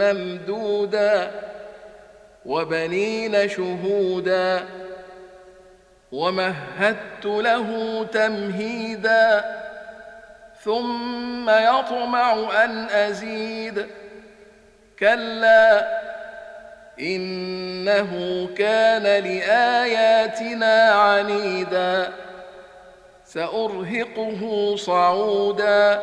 ممدودا وبنين شهودا ومهدت له تمهيدا ثم يطمع أن أزيد كلا إنه كان لآياتنا عنيدا سأرهقه صعودا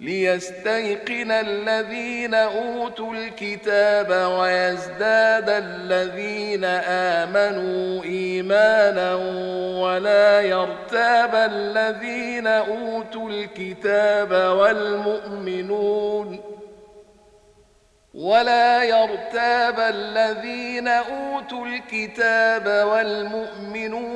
ليستيقن الذين أوتوا الكتاب ويزداد الذين آمنوا إيمانا ولا يرتاب الذين أوتوا الكتاب والمؤمنون ولا يرتاب الذين أوتوا الكتاب والمؤمنون